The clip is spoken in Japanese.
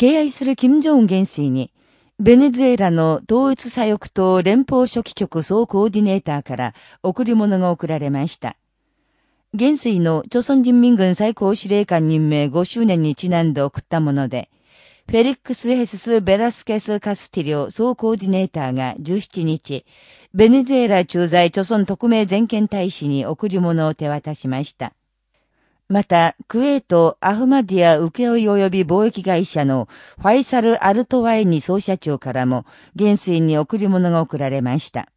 敬愛する金正恩元帥に、ベネズエラの統一左翼党連邦書記局総コーディネーターから贈り物が贈られました。元帥の朝鮮人民軍最高司令官任命5周年にちなんで送ったもので、フェリックス・ヘスス・ベラスケス・カスティリオ総コーディネーターが17日、ベネズエラ駐在朝鮮特命全権大使に贈り物を手渡しました。また、クウェート・アフマディア請負及び貿易会社のファイサル・アルトワイニ総社長からも、元帥に贈り物が贈られました。